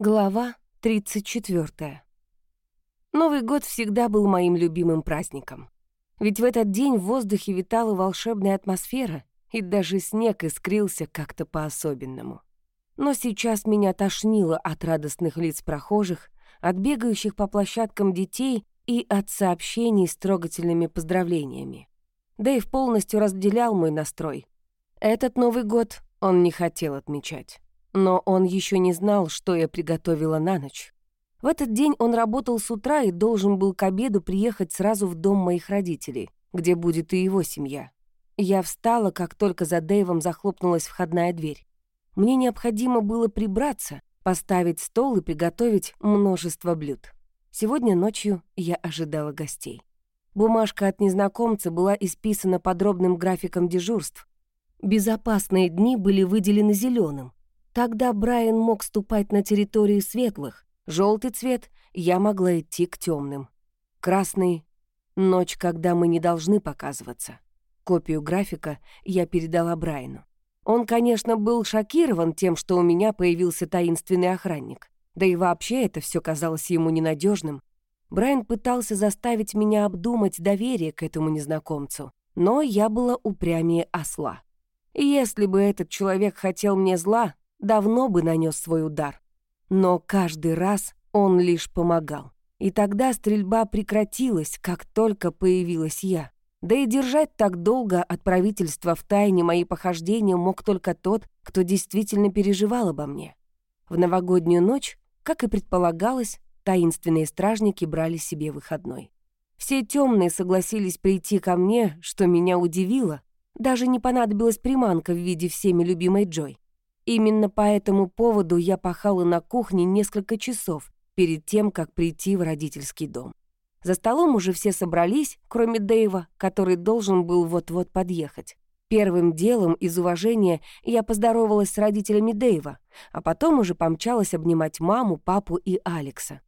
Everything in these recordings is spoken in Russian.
Глава 34. Новый год всегда был моим любимым праздником. Ведь в этот день в воздухе витала волшебная атмосфера, и даже снег искрился как-то по-особенному. Но сейчас меня тошнило от радостных лиц прохожих, от бегающих по площадкам детей и от сообщений с трогательными поздравлениями. Дэйв полностью разделял мой настрой. Этот Новый год он не хотел отмечать. Но он еще не знал, что я приготовила на ночь. В этот день он работал с утра и должен был к обеду приехать сразу в дом моих родителей, где будет и его семья. Я встала, как только за Дэйвом захлопнулась входная дверь. Мне необходимо было прибраться, поставить стол и приготовить множество блюд. Сегодня ночью я ожидала гостей. Бумажка от незнакомца была исписана подробным графиком дежурств. Безопасные дни были выделены зеленым. Тогда Брайан мог ступать на территорию светлых. Желтый цвет я могла идти к темным. Красный — ночь, когда мы не должны показываться. Копию графика я передала Брайану. Он, конечно, был шокирован тем, что у меня появился таинственный охранник. Да и вообще это все казалось ему ненадежным. Брайан пытался заставить меня обдумать доверие к этому незнакомцу, но я была упрямее осла. Если бы этот человек хотел мне зла, давно бы нанес свой удар. Но каждый раз он лишь помогал. И тогда стрельба прекратилась, как только появилась я. Да и держать так долго от правительства в тайне мои похождения мог только тот, кто действительно переживал обо мне. В новогоднюю ночь, как и предполагалось, таинственные стражники брали себе выходной. Все темные согласились прийти ко мне, что меня удивило. Даже не понадобилась приманка в виде всеми любимой Джой. Именно по этому поводу я пахала на кухне несколько часов перед тем, как прийти в родительский дом. За столом уже все собрались, кроме Дэйва, который должен был вот-вот подъехать. Первым делом из уважения я поздоровалась с родителями Дэйва, а потом уже помчалась обнимать маму, папу и Алекса.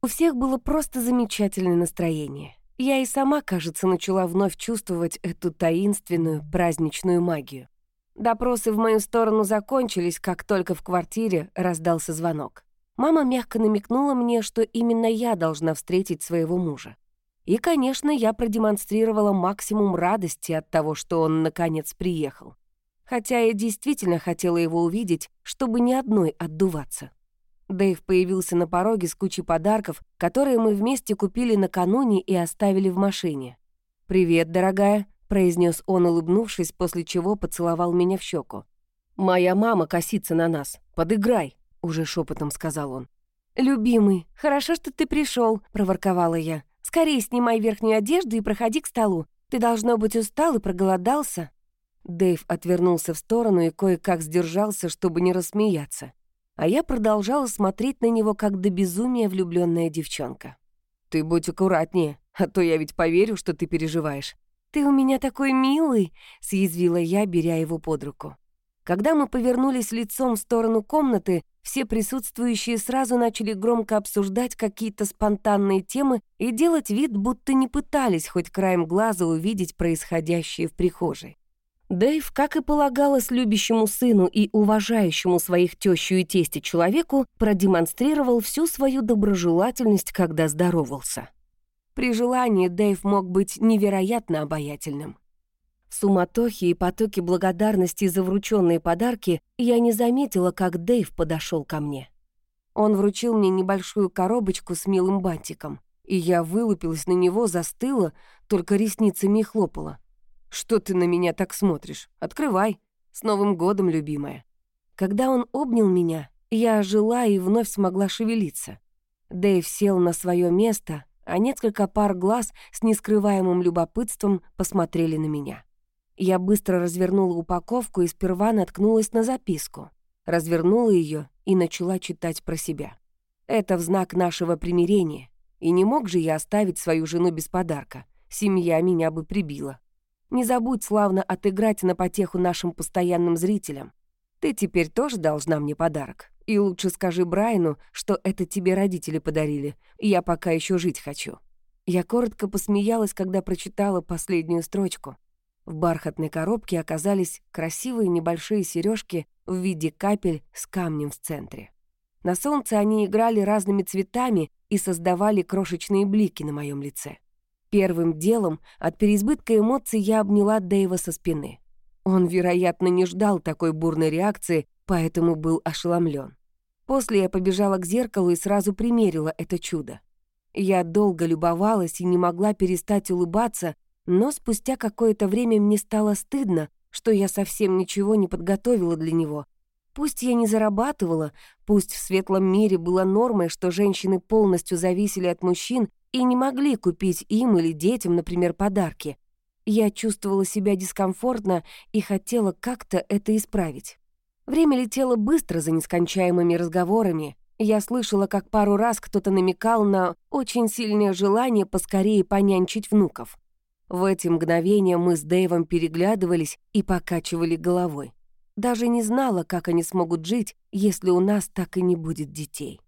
У всех было просто замечательное настроение. Я и сама, кажется, начала вновь чувствовать эту таинственную праздничную магию. Допросы в мою сторону закончились, как только в квартире раздался звонок. Мама мягко намекнула мне, что именно я должна встретить своего мужа. И, конечно, я продемонстрировала максимум радости от того, что он, наконец, приехал. Хотя я действительно хотела его увидеть, чтобы ни одной отдуваться. Дэйв появился на пороге с кучей подарков, которые мы вместе купили накануне и оставили в машине. «Привет, дорогая», — произнес он, улыбнувшись, после чего поцеловал меня в щеку. «Моя мама косится на нас. Подыграй», уже шепотом сказал он. «Любимый, хорошо, что ты пришел, проворковала я. «Скорее снимай верхнюю одежду и проходи к столу. Ты, должно быть, устал и проголодался». Дэйв отвернулся в сторону и кое-как сдержался, чтобы не рассмеяться. А я продолжала смотреть на него, как до безумия влюбленная девчонка. «Ты будь аккуратнее, а то я ведь поверю, что ты переживаешь». «Ты у меня такой милый», — съязвила я, беря его под руку. Когда мы повернулись лицом в сторону комнаты, все присутствующие сразу начали громко обсуждать какие-то спонтанные темы и делать вид, будто не пытались хоть краем глаза увидеть происходящее в прихожей. Дэйв, как и полагалось любящему сыну и уважающему своих тещу и тести человеку, продемонстрировал всю свою доброжелательность, когда здоровался. При желании Дэйв мог быть невероятно обаятельным. В суматохе и потоке благодарности за врученные подарки я не заметила, как Дэйв подошел ко мне. Он вручил мне небольшую коробочку с милым бантиком, и я вылупилась на него, застыла, только ресницами хлопала. «Что ты на меня так смотришь? Открывай! С Новым годом, любимая!» Когда он обнял меня, я ожила и вновь смогла шевелиться. Дэйв сел на свое место, а несколько пар глаз с нескрываемым любопытством посмотрели на меня. Я быстро развернула упаковку и сперва наткнулась на записку. Развернула ее и начала читать про себя. Это в знак нашего примирения. И не мог же я оставить свою жену без подарка. Семья меня бы прибила. Не забудь славно отыграть на потеху нашим постоянным зрителям. Ты теперь тоже должна мне подарок. И лучше скажи Брайну, что это тебе родители подарили. Я пока еще жить хочу». Я коротко посмеялась, когда прочитала последнюю строчку. В бархатной коробке оказались красивые небольшие сережки в виде капель с камнем в центре. На солнце они играли разными цветами и создавали крошечные блики на моем лице. Первым делом от переизбытка эмоций я обняла Дэйва со спины. Он, вероятно, не ждал такой бурной реакции, поэтому был ошеломлен. После я побежала к зеркалу и сразу примерила это чудо. Я долго любовалась и не могла перестать улыбаться, но спустя какое-то время мне стало стыдно, что я совсем ничего не подготовила для него. Пусть я не зарабатывала, пусть в светлом мире было нормой, что женщины полностью зависели от мужчин и не могли купить им или детям, например, подарки. Я чувствовала себя дискомфортно и хотела как-то это исправить. Время летело быстро за нескончаемыми разговорами. Я слышала, как пару раз кто-то намекал на очень сильное желание поскорее понянчить внуков. В эти мгновения мы с Дэйвом переглядывались и покачивали головой. Даже не знала, как они смогут жить, если у нас так и не будет детей.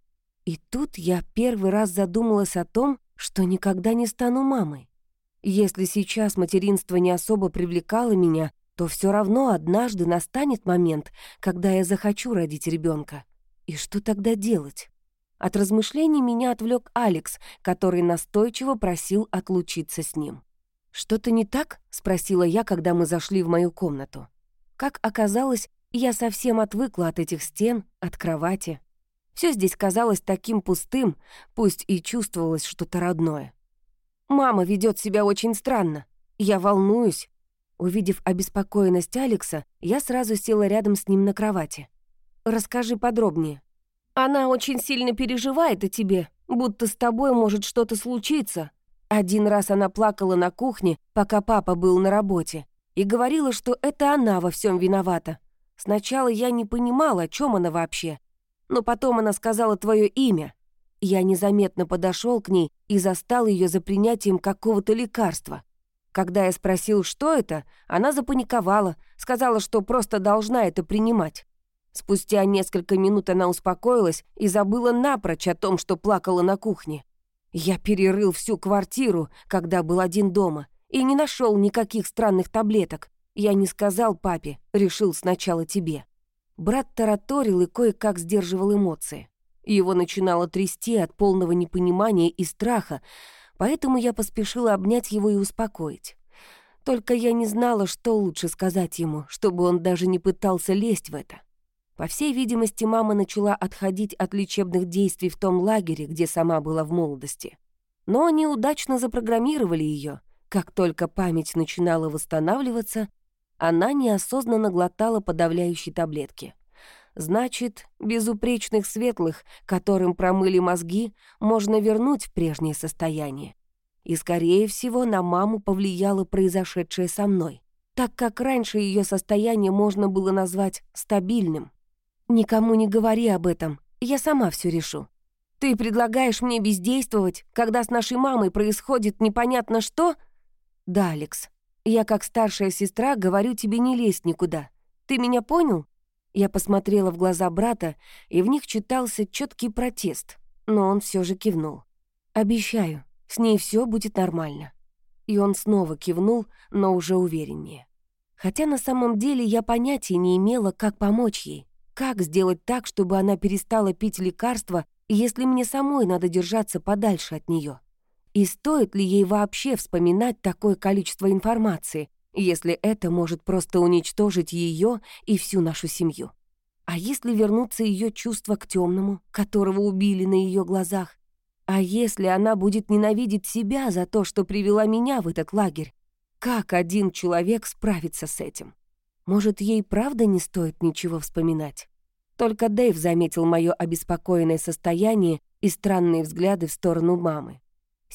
И тут я первый раз задумалась о том, что никогда не стану мамой. Если сейчас материнство не особо привлекало меня, то все равно однажды настанет момент, когда я захочу родить ребенка. И что тогда делать? От размышлений меня отвлек Алекс, который настойчиво просил отлучиться с ним. «Что-то не так?» — спросила я, когда мы зашли в мою комнату. Как оказалось, я совсем отвыкла от этих стен, от кровати. Все здесь казалось таким пустым, пусть и чувствовалось что-то родное. «Мама ведет себя очень странно. Я волнуюсь». Увидев обеспокоенность Алекса, я сразу села рядом с ним на кровати. «Расскажи подробнее». «Она очень сильно переживает о тебе, будто с тобой может что-то случиться». Один раз она плакала на кухне, пока папа был на работе, и говорила, что это она во всем виновата. Сначала я не понимала, о чем она вообще, но потом она сказала твое имя. Я незаметно подошел к ней и застал ее за принятием какого-то лекарства. Когда я спросил, что это, она запаниковала, сказала, что просто должна это принимать. Спустя несколько минут она успокоилась и забыла напрочь о том, что плакала на кухне. Я перерыл всю квартиру, когда был один дома, и не нашел никаких странных таблеток. Я не сказал папе, решил сначала тебе. Брат тараторил и кое-как сдерживал эмоции. Его начинало трясти от полного непонимания и страха, поэтому я поспешила обнять его и успокоить. Только я не знала, что лучше сказать ему, чтобы он даже не пытался лезть в это. По всей видимости, мама начала отходить от лечебных действий в том лагере, где сама была в молодости. Но они удачно запрограммировали ее. Как только память начинала восстанавливаться, она неосознанно глотала подавляющие таблетки. Значит, безупречных светлых, которым промыли мозги, можно вернуть в прежнее состояние. И, скорее всего, на маму повлияло произошедшее со мной, так как раньше ее состояние можно было назвать стабильным. «Никому не говори об этом, я сама все решу. Ты предлагаешь мне бездействовать, когда с нашей мамой происходит непонятно что?» «Да, Алекс, я, как старшая сестра, говорю тебе не лезть никуда. Ты меня понял?» Я посмотрела в глаза брата, и в них читался четкий протест, но он все же кивнул. «Обещаю, с ней все будет нормально». И он снова кивнул, но уже увереннее. Хотя на самом деле я понятия не имела, как помочь ей, как сделать так, чтобы она перестала пить лекарства, если мне самой надо держаться подальше от нее. И стоит ли ей вообще вспоминать такое количество информации, если это может просто уничтожить ее и всю нашу семью? А если вернуться ее чувство к темному, которого убили на ее глазах? А если она будет ненавидеть себя за то, что привела меня в этот лагерь? Как один человек справится с этим? Может, ей правда не стоит ничего вспоминать? Только Дэйв заметил мое обеспокоенное состояние и странные взгляды в сторону мамы.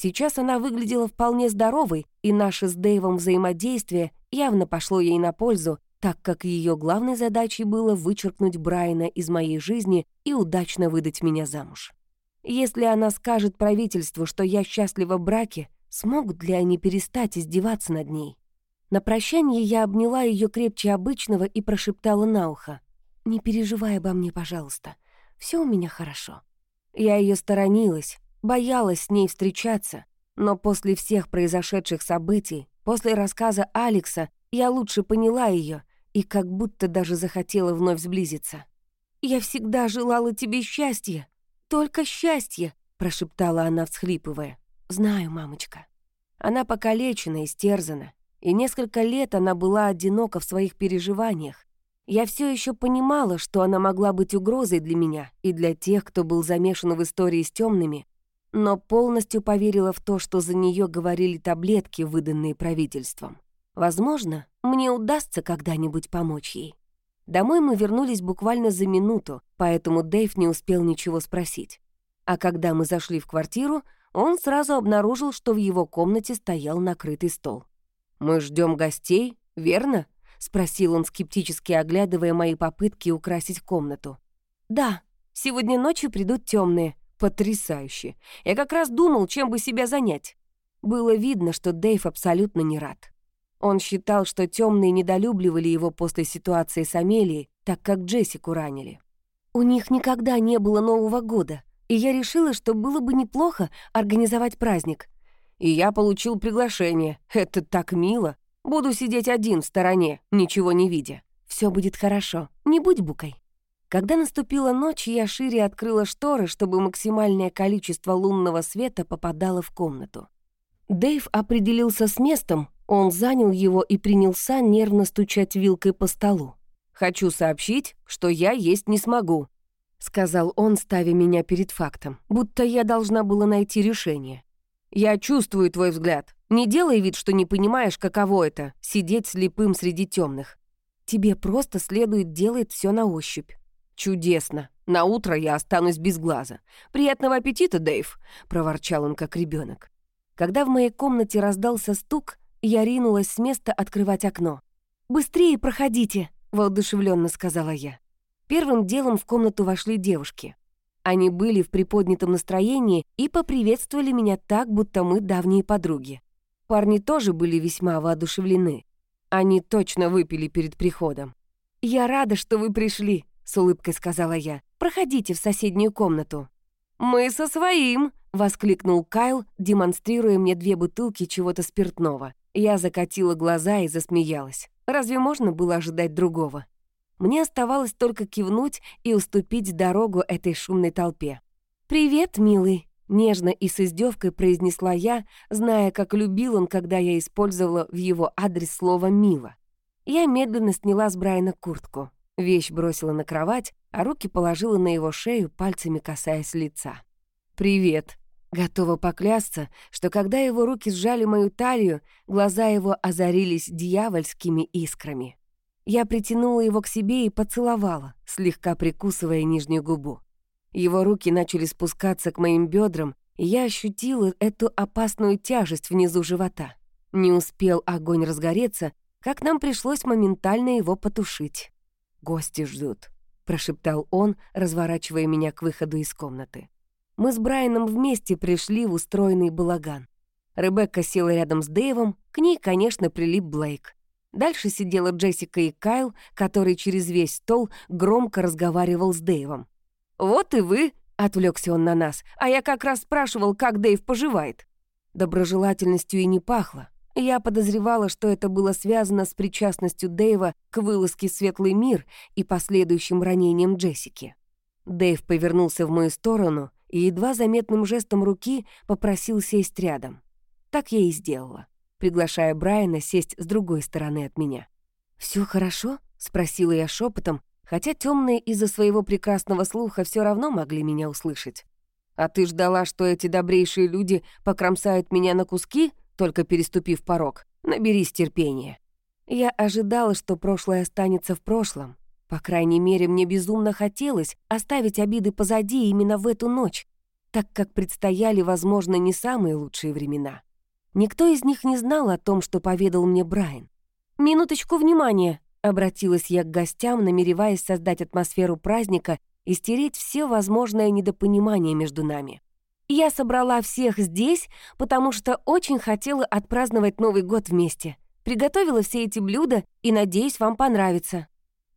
Сейчас она выглядела вполне здоровой, и наше с Дэйвом взаимодействие явно пошло ей на пользу, так как ее главной задачей было вычеркнуть Брайана из моей жизни и удачно выдать меня замуж. Если она скажет правительству, что я счастлива в браке, смогут ли они перестать издеваться над ней? На прощание я обняла ее крепче обычного и прошептала на ухо. «Не переживай обо мне, пожалуйста. Все у меня хорошо». Я ее сторонилась, Боялась с ней встречаться, но после всех произошедших событий, после рассказа Алекса, я лучше поняла ее и как будто даже захотела вновь сблизиться. Я всегда желала тебе счастья, только счастья», — прошептала она, всхлипывая. «Знаю, мамочка». Она покалечена, истерзана, и несколько лет она была одинока в своих переживаниях. Я все еще понимала, что она могла быть угрозой для меня и для тех, кто был замешан в истории с темными, но полностью поверила в то, что за нее говорили таблетки, выданные правительством. Возможно, мне удастся когда-нибудь помочь ей. Домой мы вернулись буквально за минуту, поэтому Дэйв не успел ничего спросить. А когда мы зашли в квартиру, он сразу обнаружил, что в его комнате стоял накрытый стол. «Мы ждем гостей, верно?» — спросил он, скептически оглядывая мои попытки украсить комнату. «Да, сегодня ночью придут темные. Потрясающе. Я как раз думал, чем бы себя занять». Было видно, что Дэйв абсолютно не рад. Он считал, что темные недолюбливали его после ситуации с Амелией, так как Джессику ранили. У них никогда не было Нового года, и я решила, что было бы неплохо организовать праздник. И я получил приглашение. Это так мило. Буду сидеть один в стороне, ничего не видя. Все будет хорошо, не будь букой. Когда наступила ночь, я шире открыла шторы, чтобы максимальное количество лунного света попадало в комнату. Дэйв определился с местом, он занял его и принялся нервно стучать вилкой по столу. «Хочу сообщить, что я есть не смогу», — сказал он, ставя меня перед фактом, будто я должна была найти решение. «Я чувствую твой взгляд. Не делай вид, что не понимаешь, каково это — сидеть слепым среди темных. Тебе просто следует делать все на ощупь». «Чудесно. На утро я останусь без глаза. Приятного аппетита, Дэйв», — проворчал он как ребенок. Когда в моей комнате раздался стук, я ринулась с места открывать окно. «Быстрее проходите», — воодушевленно сказала я. Первым делом в комнату вошли девушки. Они были в приподнятом настроении и поприветствовали меня так, будто мы давние подруги. Парни тоже были весьма воодушевлены. Они точно выпили перед приходом. «Я рада, что вы пришли», — с улыбкой сказала я. «Проходите в соседнюю комнату». «Мы со своим!» — воскликнул Кайл, демонстрируя мне две бутылки чего-то спиртного. Я закатила глаза и засмеялась. Разве можно было ожидать другого? Мне оставалось только кивнуть и уступить дорогу этой шумной толпе. «Привет, милый!» — нежно и с издевкой произнесла я, зная, как любил он, когда я использовала в его адрес слово «мило». Я медленно сняла с Брайана куртку. Вещь бросила на кровать, а руки положила на его шею, пальцами касаясь лица. «Привет!» Готова поклясться, что когда его руки сжали мою талию, глаза его озарились дьявольскими искрами. Я притянула его к себе и поцеловала, слегка прикусывая нижнюю губу. Его руки начали спускаться к моим бедрам, и я ощутила эту опасную тяжесть внизу живота. Не успел огонь разгореться, как нам пришлось моментально его потушить. «Гости ждут», — прошептал он, разворачивая меня к выходу из комнаты. Мы с Брайаном вместе пришли в устроенный балаган. Ребекка села рядом с Дэйвом, к ней, конечно, прилип Блейк. Дальше сидела Джессика и Кайл, который через весь стол громко разговаривал с Дэйвом. «Вот и вы», — отвлекся он на нас, «а я как раз спрашивал, как Дэйв поживает». Доброжелательностью и не пахло. Я подозревала, что это было связано с причастностью Дэйва к вылазке «Светлый мир» и последующим ранением Джессики. Дэйв повернулся в мою сторону и едва заметным жестом руки попросил сесть рядом. Так я и сделала приглашая Брайана сесть с другой стороны от меня. Все хорошо?» — спросила я шепотом, хотя темные из-за своего прекрасного слуха все равно могли меня услышать. «А ты ждала, что эти добрейшие люди покромсают меня на куски, только переступив порог? Наберись терпения». Я ожидала, что прошлое останется в прошлом. По крайней мере, мне безумно хотелось оставить обиды позади именно в эту ночь, так как предстояли, возможно, не самые лучшие времена. Никто из них не знал о том, что поведал мне Брайан. «Минуточку внимания!» — обратилась я к гостям, намереваясь создать атмосферу праздника и стереть все возможное недопонимание между нами. Я собрала всех здесь, потому что очень хотела отпраздновать Новый год вместе. Приготовила все эти блюда и надеюсь, вам понравится.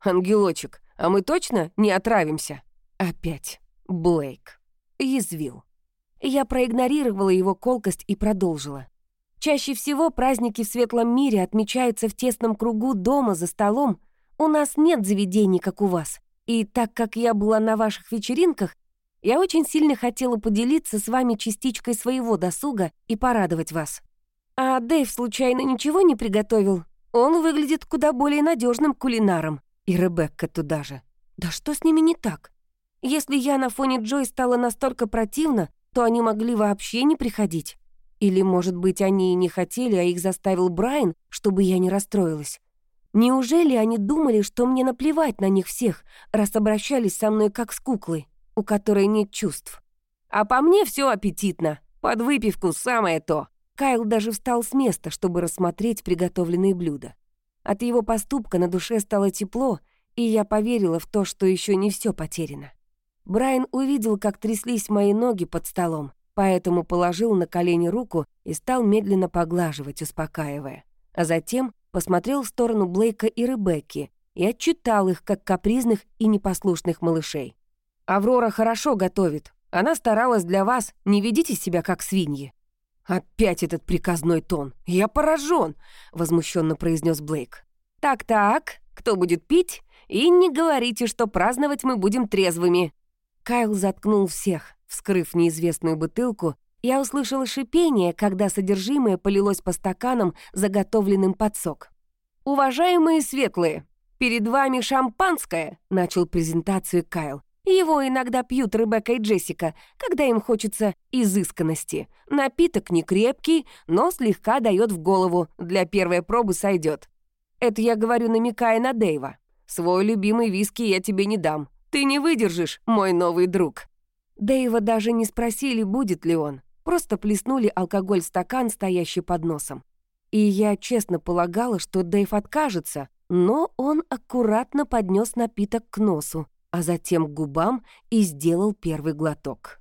«Ангелочек, а мы точно не отравимся?» Опять Блейк. Язвил. Я проигнорировала его колкость и продолжила. Чаще всего праздники в светлом мире отмечаются в тесном кругу дома за столом. У нас нет заведений, как у вас. И так как я была на ваших вечеринках, я очень сильно хотела поделиться с вами частичкой своего досуга и порадовать вас. А Дэйв случайно ничего не приготовил? Он выглядит куда более надежным кулинаром. И Ребекка туда же. Да что с ними не так? Если я на фоне Джой стала настолько противна, то они могли вообще не приходить. Или, может быть, они и не хотели, а их заставил Брайан, чтобы я не расстроилась. Неужели они думали, что мне наплевать на них всех, раз обращались со мной как с куклой? У которой нет чувств. А по мне все аппетитно. Под выпивку самое то. Кайл даже встал с места, чтобы рассмотреть приготовленные блюда. От его поступка на душе стало тепло, и я поверила в то, что еще не все потеряно. Брайан увидел, как тряслись мои ноги под столом, поэтому положил на колени руку и стал медленно поглаживать, успокаивая. А затем посмотрел в сторону Блейка и Ребекки и отчитал их, как капризных и непослушных малышей. Аврора хорошо готовит. Она старалась для вас. Не ведите себя как свиньи». «Опять этот приказной тон. Я поражен», — возмущенно произнес Блейк. «Так-так, кто будет пить? И не говорите, что праздновать мы будем трезвыми». Кайл заткнул всех. Вскрыв неизвестную бутылку, я услышала шипение, когда содержимое полилось по стаканам, заготовленным под сок. «Уважаемые светлые, перед вами шампанское», — начал презентацию Кайл. Его иногда пьют Ребекка и Джессика, когда им хочется изысканности. Напиток не крепкий, но слегка дает в голову. Для первой пробы сойдет. Это я говорю, намекая на Дэйва. Свой любимый виски я тебе не дам. Ты не выдержишь, мой новый друг. Дэйва даже не спросили, будет ли он. Просто плеснули алкоголь в стакан, стоящий под носом. И я честно полагала, что Дэйв откажется, но он аккуратно поднес напиток к носу а затем к губам и сделал первый глоток.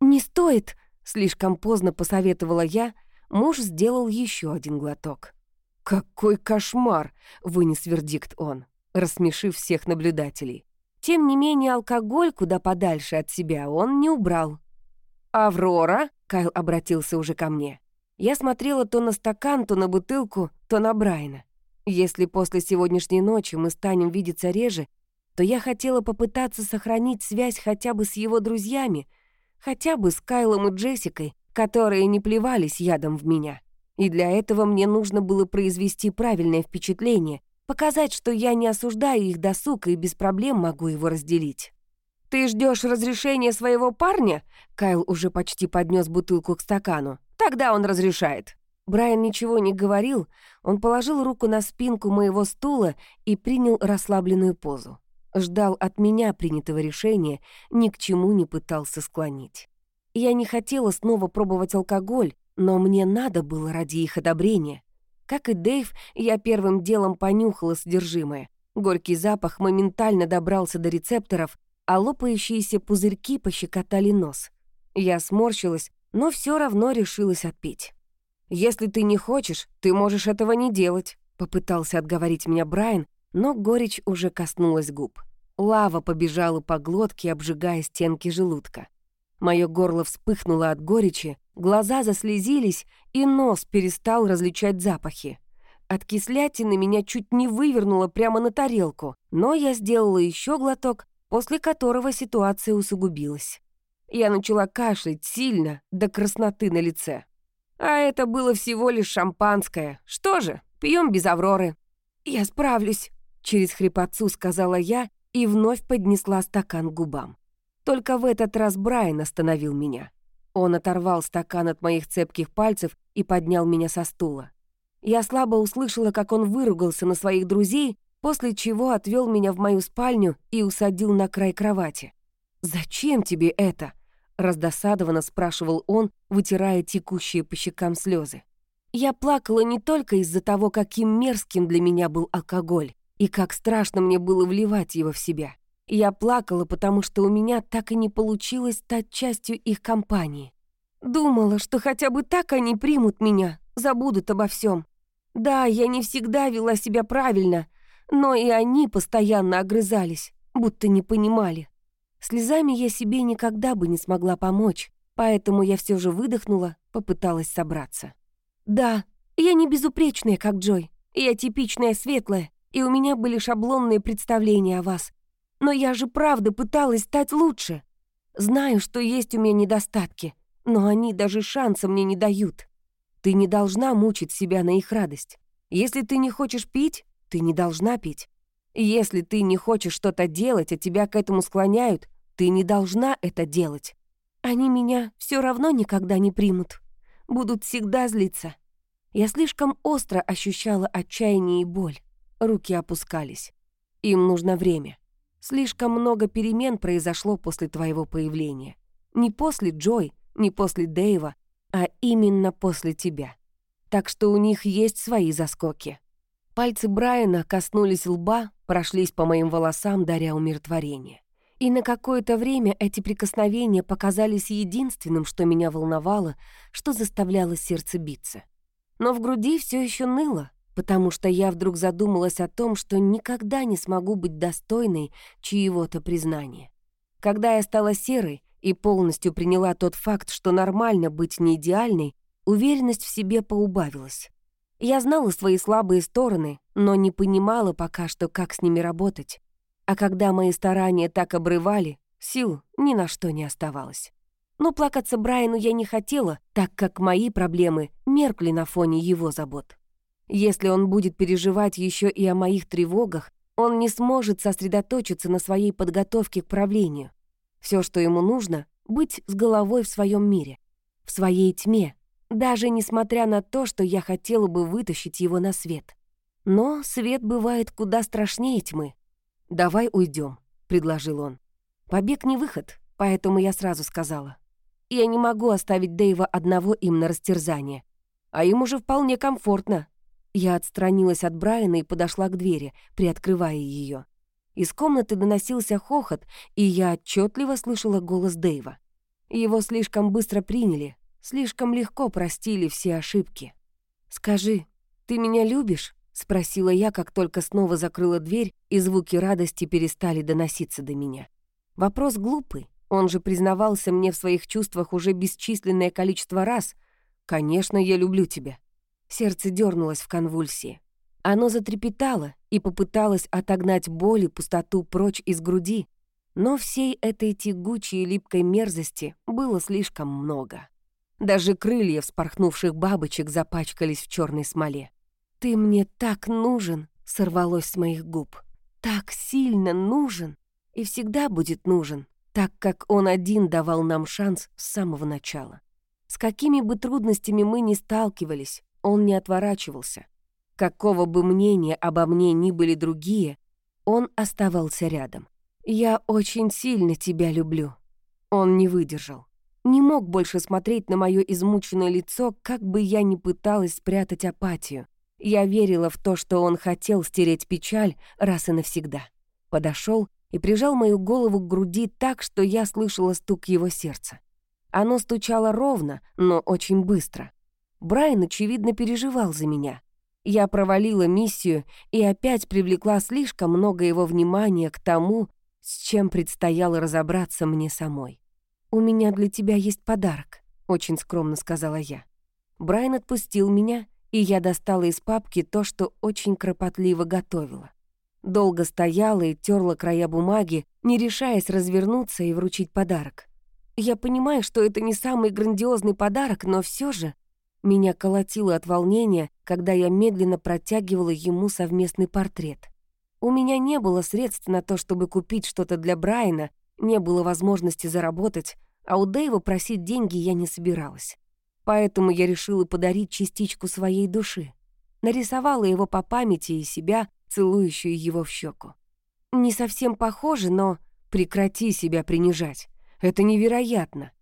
«Не стоит!» — слишком поздно посоветовала я, муж сделал еще один глоток. «Какой кошмар!» — вынес вердикт он, рассмешив всех наблюдателей. Тем не менее, алкоголь куда подальше от себя он не убрал. «Аврора?» — Кайл обратился уже ко мне. Я смотрела то на стакан, то на бутылку, то на Брайна. Если после сегодняшней ночи мы станем видеться реже, то я хотела попытаться сохранить связь хотя бы с его друзьями, хотя бы с Кайлом и Джессикой, которые не плевались ядом в меня. И для этого мне нужно было произвести правильное впечатление, показать, что я не осуждаю их досуг и без проблем могу его разделить. «Ты ждешь разрешения своего парня?» Кайл уже почти поднес бутылку к стакану. «Тогда он разрешает». Брайан ничего не говорил, он положил руку на спинку моего стула и принял расслабленную позу ждал от меня принятого решения, ни к чему не пытался склонить. Я не хотела снова пробовать алкоголь, но мне надо было ради их одобрения. Как и Дэйв, я первым делом понюхала содержимое. Горький запах моментально добрался до рецепторов, а лопающиеся пузырьки пощекотали нос. Я сморщилась, но все равно решилась отпить. «Если ты не хочешь, ты можешь этого не делать», — попытался отговорить меня Брайан, но горечь уже коснулась губ. Лава побежала по глотке, обжигая стенки желудка. Моё горло вспыхнуло от горечи, глаза заслезились, и нос перестал различать запахи. От кислятины меня чуть не вывернуло прямо на тарелку, но я сделала еще глоток, после которого ситуация усугубилась. Я начала кашлять сильно, до красноты на лице. А это было всего лишь шампанское. Что же, пьем без Авроры. «Я справлюсь», Через хрипотцу сказала я и вновь поднесла стакан к губам. Только в этот раз Брайан остановил меня. Он оторвал стакан от моих цепких пальцев и поднял меня со стула. Я слабо услышала, как он выругался на своих друзей, после чего отвел меня в мою спальню и усадил на край кровати. «Зачем тебе это?» — раздосадованно спрашивал он, вытирая текущие по щекам слезы. Я плакала не только из-за того, каким мерзким для меня был алкоголь. И как страшно мне было вливать его в себя. Я плакала, потому что у меня так и не получилось стать частью их компании. Думала, что хотя бы так они примут меня, забудут обо всем. Да, я не всегда вела себя правильно, но и они постоянно огрызались, будто не понимали. Слезами я себе никогда бы не смогла помочь, поэтому я все же выдохнула, попыталась собраться. Да, я не безупречная, как Джой. Я типичная светлая, и у меня были шаблонные представления о вас. Но я же правда пыталась стать лучше. Знаю, что есть у меня недостатки, но они даже шанса мне не дают. Ты не должна мучить себя на их радость. Если ты не хочешь пить, ты не должна пить. Если ты не хочешь что-то делать, а тебя к этому склоняют, ты не должна это делать. Они меня все равно никогда не примут. Будут всегда злиться. Я слишком остро ощущала отчаяние и боль. Руки опускались. Им нужно время. Слишком много перемен произошло после твоего появления. Не после Джой, не после Дэйва, а именно после тебя. Так что у них есть свои заскоки. Пальцы Брайана коснулись лба, прошлись по моим волосам, даря умиротворение. И на какое-то время эти прикосновения показались единственным, что меня волновало, что заставляло сердце биться. Но в груди все еще ныло, потому что я вдруг задумалась о том, что никогда не смогу быть достойной чьего-то признания. Когда я стала серой и полностью приняла тот факт, что нормально быть не идеальной, уверенность в себе поубавилась. Я знала свои слабые стороны, но не понимала пока что, как с ними работать. А когда мои старания так обрывали, сил ни на что не оставалось. Но плакаться Брайану я не хотела, так как мои проблемы меркли на фоне его забот. Если он будет переживать еще и о моих тревогах, он не сможет сосредоточиться на своей подготовке к правлению. Все, что ему нужно, быть с головой в своем мире, в своей тьме, даже несмотря на то, что я хотела бы вытащить его на свет. Но свет бывает куда страшнее тьмы. «Давай уйдем, предложил он. «Побег не выход, поэтому я сразу сказала. Я не могу оставить Дэйва одного им на растерзание. А им уже вполне комфортно, я отстранилась от Брайана и подошла к двери, приоткрывая ее. Из комнаты доносился хохот, и я отчетливо слышала голос Дэйва. Его слишком быстро приняли, слишком легко простили все ошибки. «Скажи, ты меня любишь?» — спросила я, как только снова закрыла дверь, и звуки радости перестали доноситься до меня. Вопрос глупый, он же признавался мне в своих чувствах уже бесчисленное количество раз. «Конечно, я люблю тебя». Сердце дернулось в конвульсии. Оно затрепетало и попыталось отогнать боль и пустоту прочь из груди, но всей этой тягучей липкой мерзости было слишком много. Даже крылья вспорхнувших бабочек запачкались в черной смоле. «Ты мне так нужен!» — сорвалось с моих губ. «Так сильно нужен! И всегда будет нужен, так как он один давал нам шанс с самого начала. С какими бы трудностями мы ни сталкивались, он не отворачивался. Какого бы мнения обо мне ни были другие, он оставался рядом. «Я очень сильно тебя люблю». Он не выдержал. Не мог больше смотреть на мое измученное лицо, как бы я ни пыталась спрятать апатию. Я верила в то, что он хотел стереть печаль раз и навсегда. Подошел и прижал мою голову к груди так, что я слышала стук его сердца. Оно стучало ровно, но очень быстро. Брайан, очевидно, переживал за меня. Я провалила миссию и опять привлекла слишком много его внимания к тому, с чем предстояло разобраться мне самой. «У меня для тебя есть подарок», — очень скромно сказала я. Брайан отпустил меня, и я достала из папки то, что очень кропотливо готовила. Долго стояла и терла края бумаги, не решаясь развернуться и вручить подарок. Я понимаю, что это не самый грандиозный подарок, но все же меня колотило от волнения, когда я медленно протягивала ему совместный портрет. У меня не было средств на то, чтобы купить что-то для Брайана, не было возможности заработать, а у Дэйва просить деньги я не собиралась. Поэтому я решила подарить частичку своей души. Нарисовала его по памяти и себя, целующую его в щеку. Не совсем похоже, но прекрати себя принижать. Это невероятно.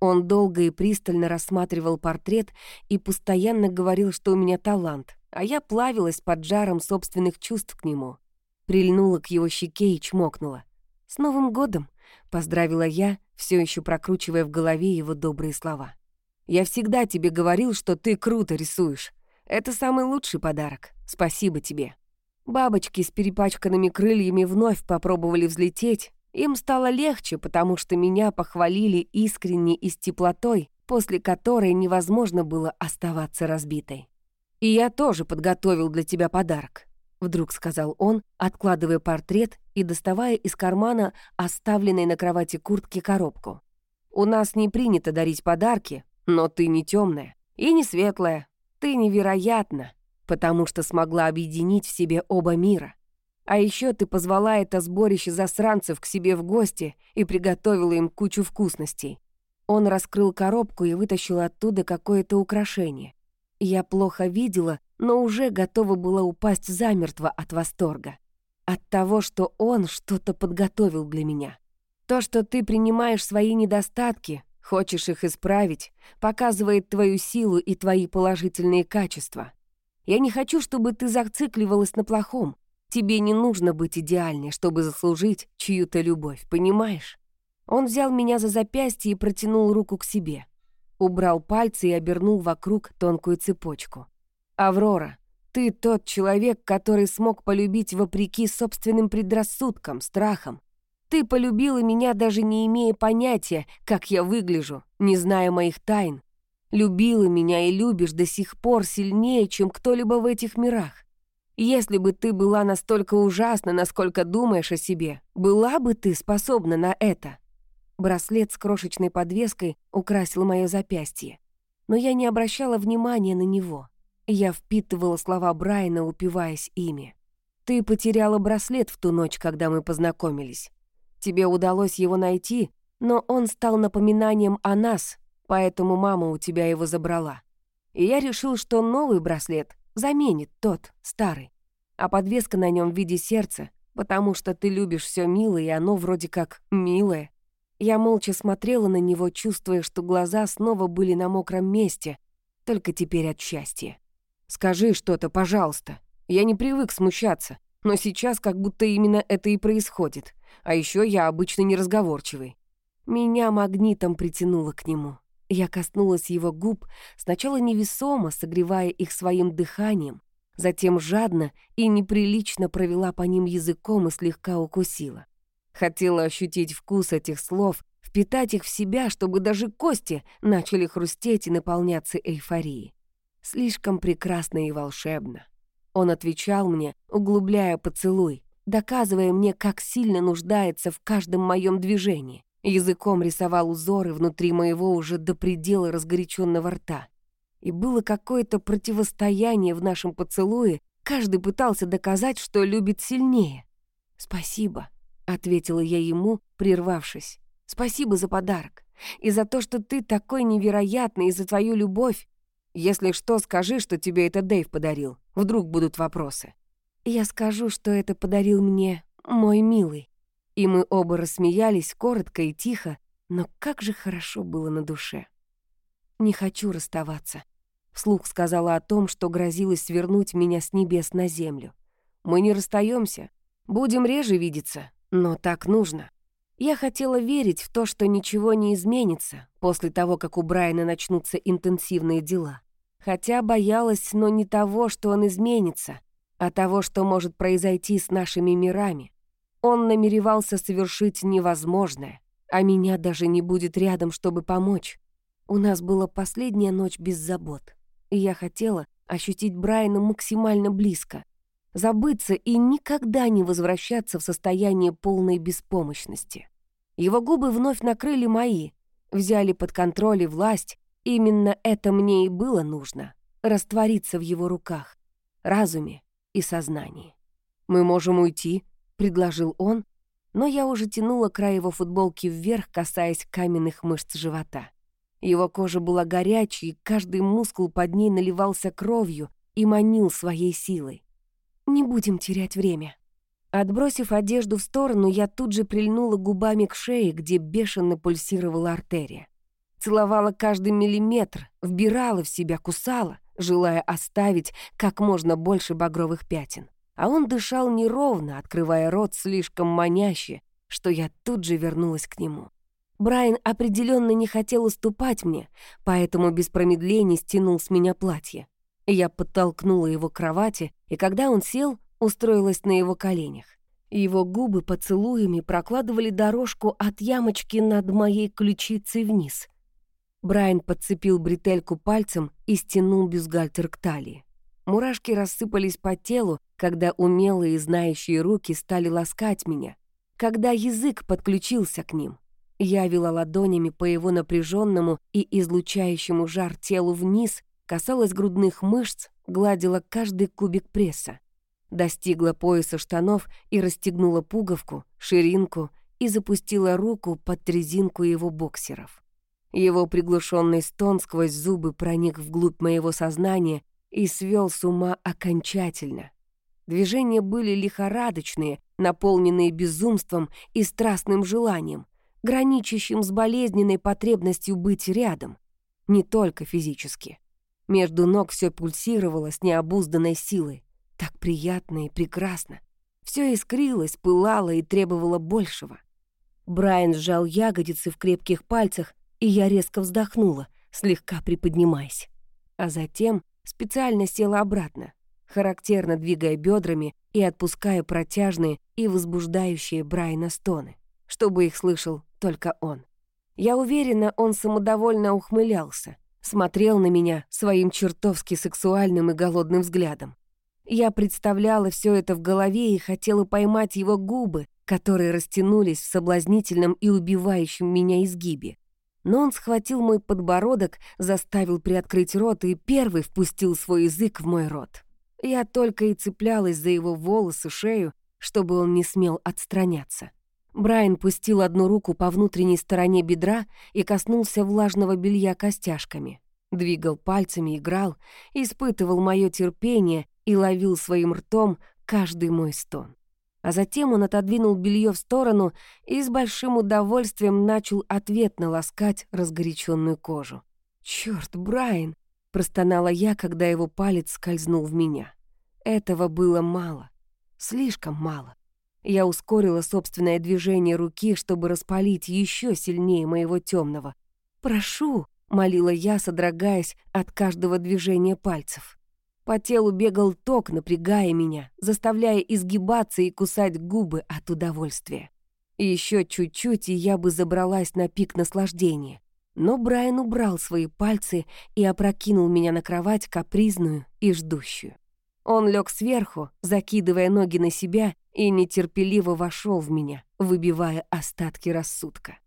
Он долго и пристально рассматривал портрет и постоянно говорил, что у меня талант, а я плавилась под жаром собственных чувств к нему. Прильнула к его щеке и чмокнула. «С Новым годом!» — поздравила я, все еще прокручивая в голове его добрые слова. «Я всегда тебе говорил, что ты круто рисуешь. Это самый лучший подарок. Спасибо тебе». Бабочки с перепачканными крыльями вновь попробовали взлететь, им стало легче, потому что меня похвалили искренне и с теплотой, после которой невозможно было оставаться разбитой. И я тоже подготовил для тебя подарок. — вдруг сказал он, откладывая портрет и доставая из кармана оставленной на кровати куртки коробку. «У нас не принято дарить подарки, но ты не темная и не светлая. Ты невероятна, потому что смогла объединить в себе оба мира. А еще ты позвала это сборище засранцев к себе в гости и приготовила им кучу вкусностей. Он раскрыл коробку и вытащил оттуда какое-то украшение. Я плохо видела, но уже готова была упасть замертво от восторга. От того, что он что-то подготовил для меня. То, что ты принимаешь свои недостатки, хочешь их исправить, показывает твою силу и твои положительные качества. Я не хочу, чтобы ты зацикливалась на плохом. Тебе не нужно быть идеальной, чтобы заслужить чью-то любовь, понимаешь? Он взял меня за запястье и протянул руку к себе. Убрал пальцы и обернул вокруг тонкую цепочку. «Аврора, ты тот человек, который смог полюбить вопреки собственным предрассудкам, страхам. Ты полюбила меня, даже не имея понятия, как я выгляжу, не зная моих тайн. Любила меня и любишь до сих пор сильнее, чем кто-либо в этих мирах. Если бы ты была настолько ужасна, насколько думаешь о себе, была бы ты способна на это?» Браслет с крошечной подвеской украсил мое запястье. Но я не обращала внимания на него. Я впитывала слова Брайана, упиваясь ими. «Ты потеряла браслет в ту ночь, когда мы познакомились. Тебе удалось его найти, но он стал напоминанием о нас, поэтому мама у тебя его забрала. И я решил, что новый браслет заменит тот, старый. А подвеска на нем в виде сердца, потому что ты любишь все милое, и оно вроде как милое. Я молча смотрела на него, чувствуя, что глаза снова были на мокром месте, только теперь от счастья. «Скажи что-то, пожалуйста. Я не привык смущаться, но сейчас как будто именно это и происходит. А еще я обычно неразговорчивый». Меня магнитом притянуло к нему. Я коснулась его губ, сначала невесомо, согревая их своим дыханием, затем жадно и неприлично провела по ним языком и слегка укусила. Хотела ощутить вкус этих слов, впитать их в себя, чтобы даже кости начали хрустеть и наполняться эйфорией. Слишком прекрасно и волшебно. Он отвечал мне, углубляя поцелуй, доказывая мне, как сильно нуждается в каждом моем движении. Языком рисовал узоры внутри моего уже до предела разгоряченного рта. И было какое-то противостояние в нашем поцелуе, каждый пытался доказать, что любит сильнее. «Спасибо», — ответила я ему, прервавшись. «Спасибо за подарок. И за то, что ты такой невероятный, и за твою любовь. Если что, скажи, что тебе это Дэйв подарил. Вдруг будут вопросы». Я скажу, что это подарил мне мой милый. И мы оба рассмеялись коротко и тихо, но как же хорошо было на душе. «Не хочу расставаться», — вслух сказала о том, что грозилось свернуть меня с небес на землю. «Мы не расстаемся, будем реже видеться, но так нужно. Я хотела верить в то, что ничего не изменится после того, как у Брайана начнутся интенсивные дела. Хотя боялась, но не того, что он изменится, а того, что может произойти с нашими мирами. Он намеревался совершить невозможное, а меня даже не будет рядом, чтобы помочь. У нас была последняя ночь без забот, и я хотела ощутить Брайана максимально близко — забыться и никогда не возвращаться в состояние полной беспомощности. Его губы вновь накрыли мои, взяли под контроль и власть. Именно это мне и было нужно — раствориться в его руках, разуме и сознании. «Мы можем уйти», — предложил он, но я уже тянула край его футболки вверх, касаясь каменных мышц живота. Его кожа была горячей, каждый мускул под ней наливался кровью и манил своей силой. Не будем терять время». Отбросив одежду в сторону, я тут же прильнула губами к шее, где бешено пульсировала артерия. Целовала каждый миллиметр, вбирала в себя, кусала, желая оставить как можно больше багровых пятен. А он дышал неровно, открывая рот слишком маняще, что я тут же вернулась к нему. Брайан определенно не хотел уступать мне, поэтому без промедлений стянул с меня платье. Я подтолкнула его к кровати, и когда он сел, устроилась на его коленях. Его губы поцелуями прокладывали дорожку от ямочки над моей ключицей вниз. Брайан подцепил бретельку пальцем и стянул бюстгальтер к талии. Мурашки рассыпались по телу, когда умелые и знающие руки стали ласкать меня, когда язык подключился к ним. Я вела ладонями по его напряженному и излучающему жар телу вниз, касалась грудных мышц, гладила каждый кубик пресса. Достигла пояса штанов и расстегнула пуговку, ширинку и запустила руку под резинку его боксеров. Его приглушенный стон сквозь зубы проник вглубь моего сознания и свел с ума окончательно. Движения были лихорадочные, наполненные безумством и страстным желанием, граничащим с болезненной потребностью быть рядом, не только физически. Между ног все пульсировало с необузданной силой. Так приятно и прекрасно. Все искрилось, пылало и требовало большего. Брайан сжал ягодицы в крепких пальцах, и я резко вздохнула, слегка приподнимаясь. А затем специально села обратно, характерно двигая бедрами и отпуская протяжные и возбуждающие Брайана стоны, чтобы их слышал только он. Я уверена, он самодовольно ухмылялся, смотрел на меня своим чертовски сексуальным и голодным взглядом. Я представляла все это в голове и хотела поймать его губы, которые растянулись в соблазнительном и убивающем меня изгибе. Но он схватил мой подбородок, заставил приоткрыть рот и первый впустил свой язык в мой рот. Я только и цеплялась за его волосы, шею, чтобы он не смел отстраняться. Брайан пустил одну руку по внутренней стороне бедра и коснулся влажного белья костяшками. Двигал пальцами, играл, испытывал мое терпение и ловил своим ртом каждый мой стон а затем он отодвинул белье в сторону и с большим удовольствием начал ответно ласкать разгоряченную кожу. «Чёрт, Брайан!» — простонала я, когда его палец скользнул в меня. Этого было мало. Слишком мало. Я ускорила собственное движение руки, чтобы распалить еще сильнее моего темного. «Прошу!» — молила я, содрогаясь от каждого движения пальцев. По телу бегал ток, напрягая меня, заставляя изгибаться и кусать губы от удовольствия. Еще чуть-чуть, и я бы забралась на пик наслаждения. Но Брайан убрал свои пальцы и опрокинул меня на кровать капризную и ждущую. Он лег сверху, закидывая ноги на себя, и нетерпеливо вошел в меня, выбивая остатки рассудка.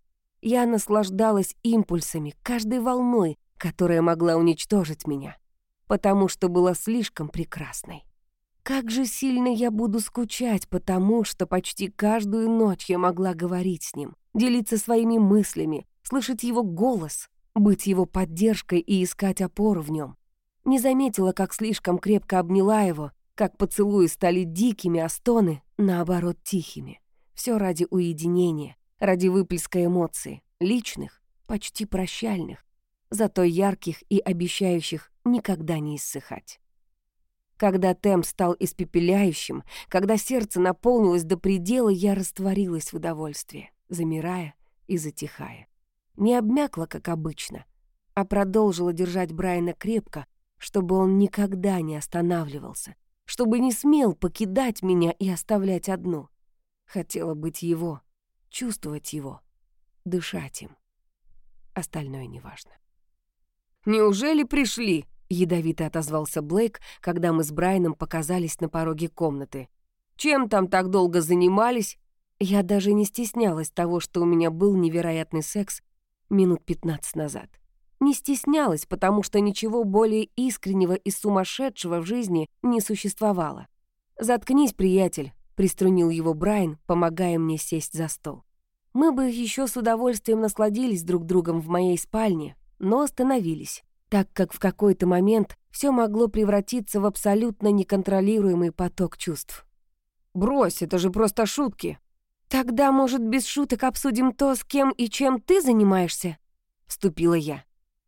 Я наслаждалась импульсами, каждой волной, которая могла уничтожить меня потому что была слишком прекрасной. Как же сильно я буду скучать, потому что почти каждую ночь я могла говорить с ним, делиться своими мыслями, слышать его голос, быть его поддержкой и искать опору в нем. Не заметила, как слишком крепко обняла его, как поцелуи стали дикими, а стоны, наоборот, тихими. Все ради уединения, ради выплеска эмоций, личных, почти прощальных, зато ярких и обещающих никогда не иссыхать. Когда темп стал испепеляющим, когда сердце наполнилось до предела, я растворилась в удовольствии, замирая и затихая. Не обмякла, как обычно, а продолжила держать Брайана крепко, чтобы он никогда не останавливался, чтобы не смел покидать меня и оставлять одну. Хотела быть его, чувствовать его, дышать им. Остальное неважно. «Неужели пришли?» — ядовито отозвался Блейк, когда мы с Брайаном показались на пороге комнаты. «Чем там так долго занимались?» Я даже не стеснялась того, что у меня был невероятный секс минут 15 назад. Не стеснялась, потому что ничего более искреннего и сумасшедшего в жизни не существовало. «Заткнись, приятель», — приструнил его Брайан, помогая мне сесть за стол. Мы бы еще с удовольствием насладились друг другом в моей спальне, но остановились, так как в какой-то момент все могло превратиться в абсолютно неконтролируемый поток чувств. «Брось, это же просто шутки!» «Тогда, может, без шуток обсудим то, с кем и чем ты занимаешься?» — вступила я.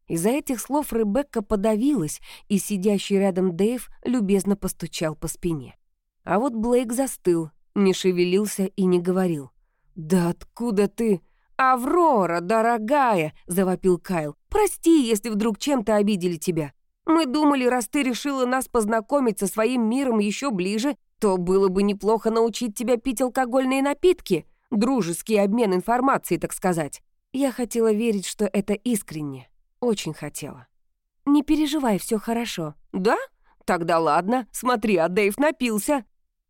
Из-за этих слов Ребекка подавилась, и сидящий рядом Дэйв любезно постучал по спине. А вот Блейк застыл, не шевелился и не говорил. «Да откуда ты?» «Аврора, дорогая!» — завопил Кайл. «Прости, если вдруг чем-то обидели тебя. Мы думали, раз ты решила нас познакомить со своим миром еще ближе, то было бы неплохо научить тебя пить алкогольные напитки. Дружеский обмен информацией, так сказать». Я хотела верить, что это искренне. Очень хотела. «Не переживай, все хорошо». «Да? Тогда ладно. Смотри, а Дэйв напился».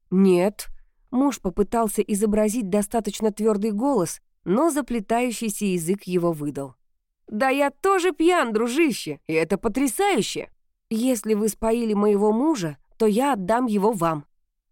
«Нет». Муж попытался изобразить достаточно твердый голос, но заплетающийся язык его выдал. «Да я тоже пьян, дружище, и это потрясающе! Если вы споили моего мужа, то я отдам его вам.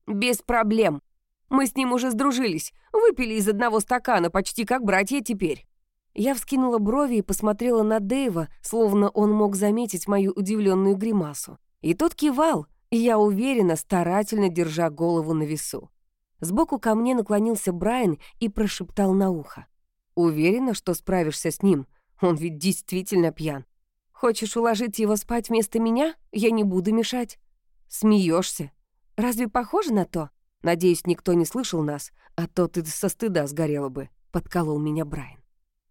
Без проблем. Мы с ним уже сдружились, выпили из одного стакана, почти как братья теперь». Я вскинула брови и посмотрела на Дэйва, словно он мог заметить мою удивленную гримасу. И тот кивал, и я уверенно, старательно держа голову на весу. Сбоку ко мне наклонился Брайан и прошептал на ухо. «Уверена, что справишься с ним? Он ведь действительно пьян. Хочешь уложить его спать вместо меня? Я не буду мешать». Смеешься? Разве похоже на то? Надеюсь, никто не слышал нас, а то ты со стыда сгорела бы», — подколол меня Брайан.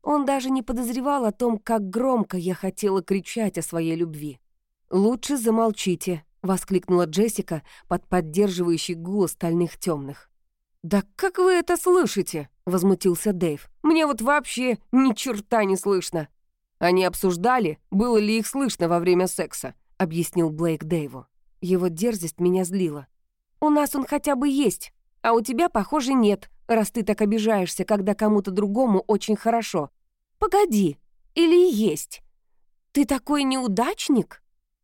Он даже не подозревал о том, как громко я хотела кричать о своей любви. «Лучше замолчите», — воскликнула Джессика под поддерживающий гул остальных темных. «Да как вы это слышите?» — возмутился Дэйв. «Мне вот вообще ни черта не слышно». «Они обсуждали, было ли их слышно во время секса», — объяснил Блейк Дэйву. Его дерзость меня злила. «У нас он хотя бы есть, а у тебя, похоже, нет, раз ты так обижаешься, когда кому-то другому очень хорошо. Погоди, или есть? Ты такой неудачник?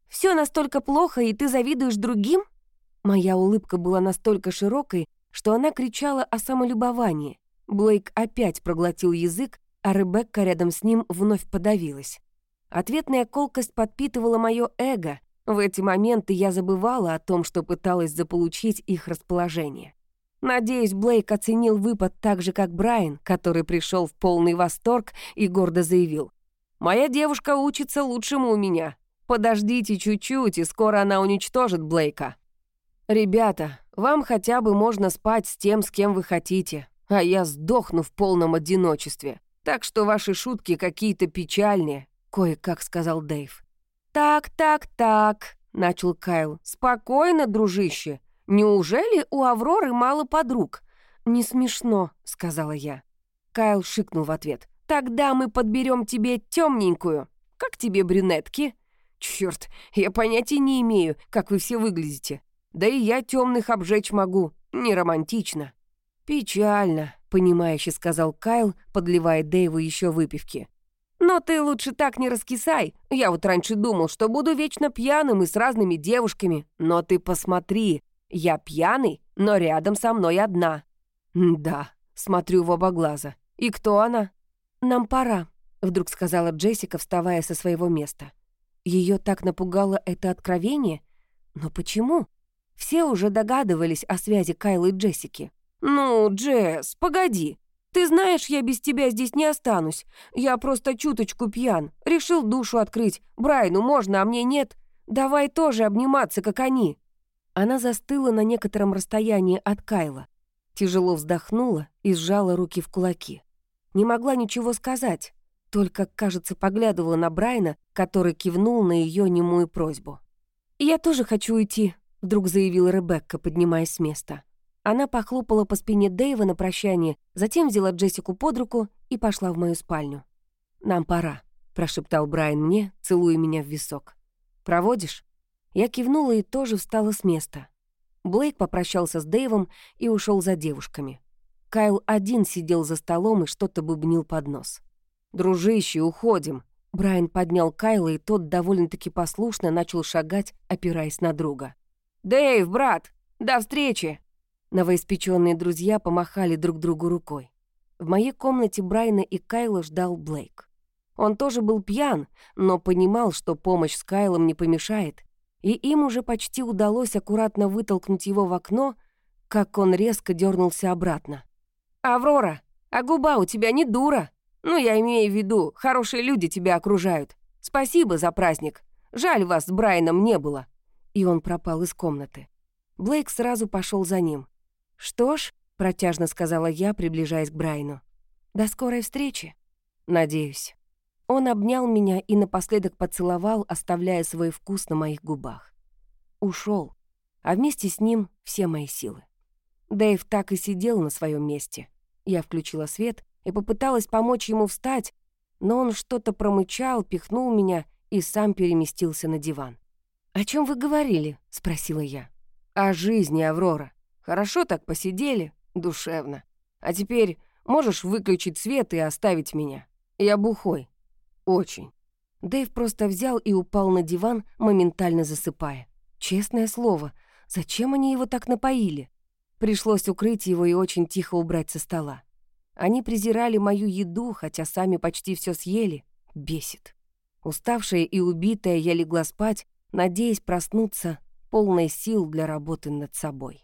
Все настолько плохо, и ты завидуешь другим?» Моя улыбка была настолько широкой, что она кричала о самолюбовании. Блейк опять проглотил язык, а Ребекка рядом с ним вновь подавилась. Ответная колкость подпитывала мое эго. В эти моменты я забывала о том, что пыталась заполучить их расположение. Надеюсь, Блейк оценил выпад так же, как Брайан, который пришел в полный восторг и гордо заявил. «Моя девушка учится лучшему у меня. Подождите чуть-чуть, и скоро она уничтожит Блейка». «Ребята, вам хотя бы можно спать с тем, с кем вы хотите, а я сдохну в полном одиночестве. Так что ваши шутки какие-то печальные», — кое-как сказал Дэйв. «Так, так, так», — начал Кайл. «Спокойно, дружище. Неужели у Авроры мало подруг?» «Не смешно», — сказала я. Кайл шикнул в ответ. «Тогда мы подберем тебе темненькую. Как тебе брюнетки?» «Черт, я понятия не имею, как вы все выглядите. Да и я темных обжечь могу. Не романтично». «Печально», — понимающе сказал Кайл, подливая Дэйву еще выпивки. «Но ты лучше так не раскисай. Я вот раньше думал, что буду вечно пьяным и с разными девушками. Но ты посмотри, я пьяный, но рядом со мной одна». «Да», — смотрю в оба глаза. «И кто она?» «Нам пора», — вдруг сказала Джессика, вставая со своего места. Ее так напугало это откровение? Но почему? Все уже догадывались о связи Кайла и Джессики. «Ну, Джесс, погоди. Ты знаешь, я без тебя здесь не останусь. Я просто чуточку пьян. Решил душу открыть. Брайну можно, а мне нет. Давай тоже обниматься, как они». Она застыла на некотором расстоянии от Кайла. Тяжело вздохнула и сжала руки в кулаки. Не могла ничего сказать, только, кажется, поглядывала на Брайна, который кивнул на ее немую просьбу. «Я тоже хочу уйти», вдруг заявила Ребекка, поднимаясь с места. Она похлопала по спине Дэйва на прощание, затем взяла Джессику под руку и пошла в мою спальню. «Нам пора», — прошептал Брайан мне, целуя меня в висок. «Проводишь?» Я кивнула и тоже встала с места. Блейк попрощался с Дэйвом и ушел за девушками. Кайл один сидел за столом и что-то бубнил под нос. «Дружище, уходим!» Брайан поднял Кайла, и тот довольно-таки послушно начал шагать, опираясь на друга. «Дэйв, брат, до встречи!» Новоиспеченные друзья помахали друг другу рукой. В моей комнате Брайна и Кайла ждал Блейк. Он тоже был пьян, но понимал, что помощь с Кайлом не помешает, и им уже почти удалось аккуратно вытолкнуть его в окно, как он резко дернулся обратно. «Аврора, а губа у тебя не дура. Ну, я имею в виду, хорошие люди тебя окружают. Спасибо за праздник. Жаль, вас с Брайаном не было» и он пропал из комнаты. Блейк сразу пошел за ним. «Что ж», — протяжно сказала я, приближаясь к Брайну, — «до скорой встречи». «Надеюсь». Он обнял меня и напоследок поцеловал, оставляя свой вкус на моих губах. Ушел, а вместе с ним все мои силы. Дэйв так и сидел на своем месте. Я включила свет и попыталась помочь ему встать, но он что-то промычал, пихнул меня и сам переместился на диван. «О чем вы говорили?» — спросила я. «О жизни, Аврора. Хорошо так посидели, душевно. А теперь можешь выключить свет и оставить меня? Я бухой. Очень». Дэйв просто взял и упал на диван, моментально засыпая. Честное слово, зачем они его так напоили? Пришлось укрыть его и очень тихо убрать со стола. Они презирали мою еду, хотя сами почти все съели. Бесит. Уставшая и убитая, я легла спать, надеясь проснуться полной сил для работы над собой.